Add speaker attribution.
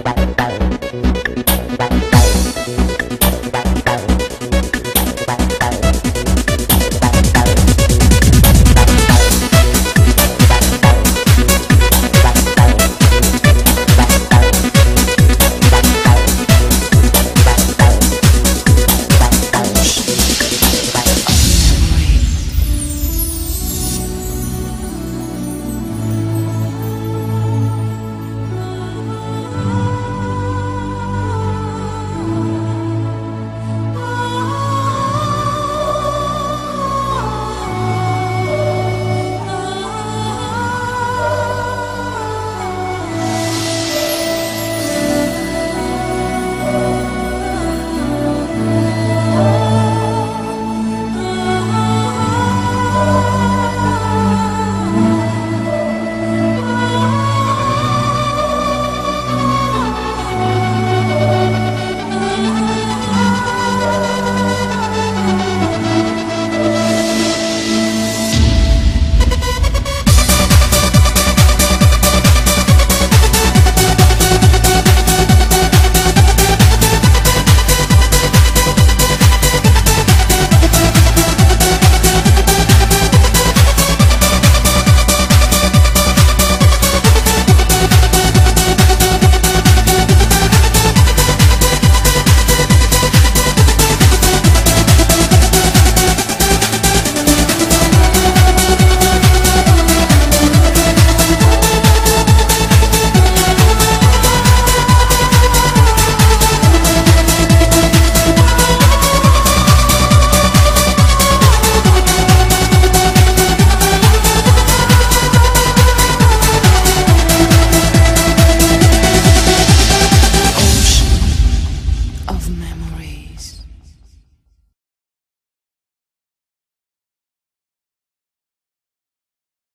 Speaker 1: Bye.